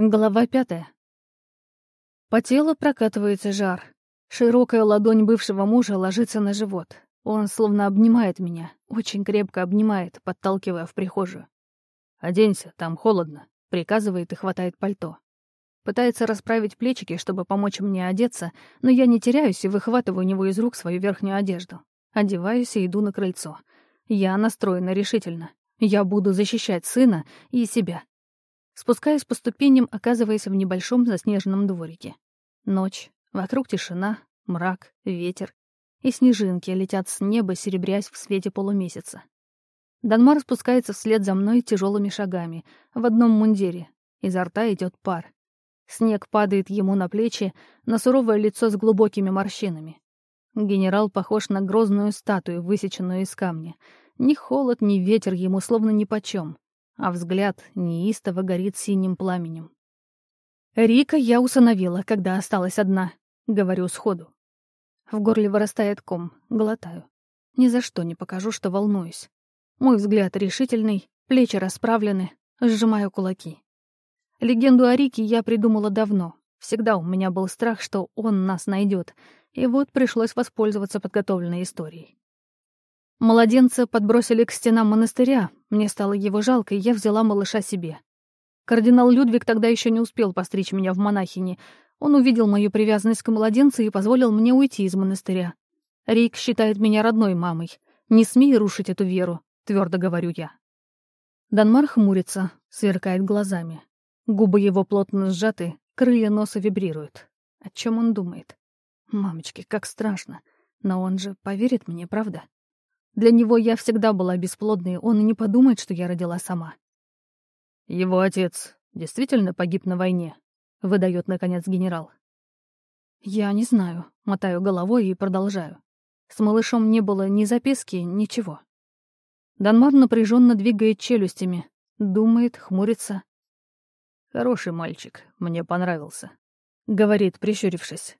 Глава пятая. По телу прокатывается жар. Широкая ладонь бывшего мужа ложится на живот. Он словно обнимает меня, очень крепко обнимает, подталкивая в прихожую. «Оденься, там холодно», — приказывает и хватает пальто. Пытается расправить плечики, чтобы помочь мне одеться, но я не теряюсь и выхватываю у него из рук свою верхнюю одежду. Одеваюсь и иду на крыльцо. Я настроена решительно. Я буду защищать сына и себя. Спускаюсь по ступеням, оказываясь в небольшом заснеженном дворике. Ночь, вокруг тишина, мрак, ветер. И снежинки летят с неба, серебрясь в свете полумесяца. Данмар спускается вслед за мной тяжелыми шагами, в одном мундире. Изо рта идет пар. Снег падает ему на плечи, на суровое лицо с глубокими морщинами. Генерал похож на грозную статую, высеченную из камня. Ни холод, ни ветер ему словно нипочем а взгляд неистово горит синим пламенем. «Рика я усыновила, когда осталась одна», — говорю сходу. В горле вырастает ком, глотаю. Ни за что не покажу, что волнуюсь. Мой взгляд решительный, плечи расправлены, сжимаю кулаки. Легенду о Рике я придумала давно. Всегда у меня был страх, что он нас найдет, и вот пришлось воспользоваться подготовленной историей. Младенца подбросили к стенам монастыря. Мне стало его жалко, и я взяла малыша себе. Кардинал Людвиг тогда еще не успел постричь меня в монахини. Он увидел мою привязанность к младенцу и позволил мне уйти из монастыря. Рик считает меня родной мамой. Не смей рушить эту веру, твердо говорю я. Данмар хмурится, сверкает глазами. Губы его плотно сжаты, крылья носа вибрируют. О чем он думает? Мамочки, как страшно. Но он же поверит мне, правда? Для него я всегда была бесплодной, он и не подумает, что я родила сама. «Его отец действительно погиб на войне?» — выдает наконец генерал. «Я не знаю», — мотаю головой и продолжаю. С малышом не было ни записки, ничего. Данмар напряженно двигает челюстями, думает, хмурится. «Хороший мальчик, мне понравился», — говорит, прищурившись.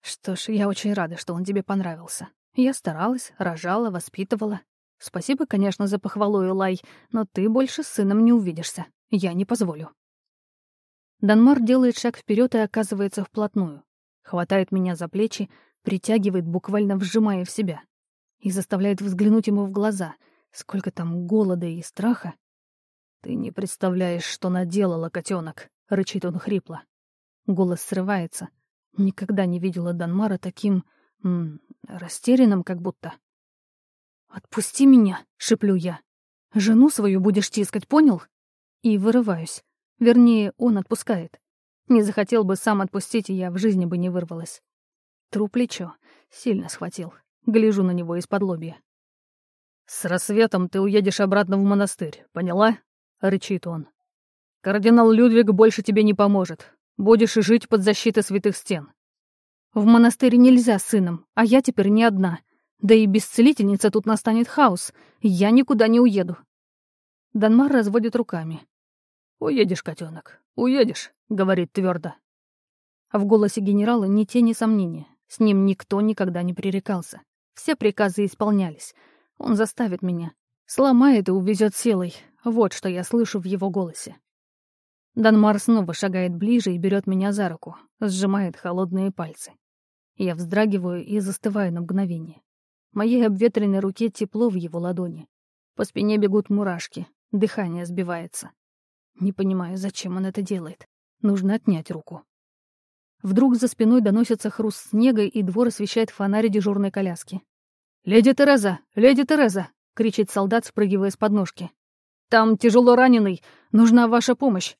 «Что ж, я очень рада, что он тебе понравился. Я старалась, рожала, воспитывала. Спасибо, конечно, за похвалу, Элай, но ты больше с сыном не увидишься. Я не позволю. Данмар делает шаг вперед и оказывается вплотную. Хватает меня за плечи, притягивает, буквально вжимая в себя. И заставляет взглянуть ему в глаза. Сколько там голода и страха. «Ты не представляешь, что наделала, котенок, рычит он хрипло. Голос срывается. Никогда не видела Данмара таким растерянным как будто. «Отпусти меня!» — шеплю я. «Жену свою будешь тискать, понял?» И вырываюсь. Вернее, он отпускает. Не захотел бы сам отпустить, и я в жизни бы не вырвалась. Тру плечо. Сильно схватил. Гляжу на него из-под лобья. «С рассветом ты уедешь обратно в монастырь, поняла?» — рычит он. «Кардинал Людвиг больше тебе не поможет. Будешь жить под защитой святых стен. В монастырь нельзя с сыном, а я теперь не одна. Да и без целительницы тут настанет хаос. Я никуда не уеду. Данмар разводит руками. «Уедешь, котенок, уедешь», — говорит твердо. В голосе генерала ни тени сомнения. С ним никто никогда не пререкался. Все приказы исполнялись. Он заставит меня. Сломает и увезет силой. Вот что я слышу в его голосе. Данмар снова шагает ближе и берет меня за руку, сжимает холодные пальцы. Я вздрагиваю и застываю на мгновение. Моей обветренной руке тепло в его ладони. По спине бегут мурашки, дыхание сбивается. Не понимаю, зачем он это делает. Нужно отнять руку. Вдруг за спиной доносится хруст снега, и двор освещает фонарь дежурной коляски. «Леди Тереза! Леди Тереза!» — кричит солдат, спрыгивая с подножки. «Там тяжело раненый! Нужна ваша помощь!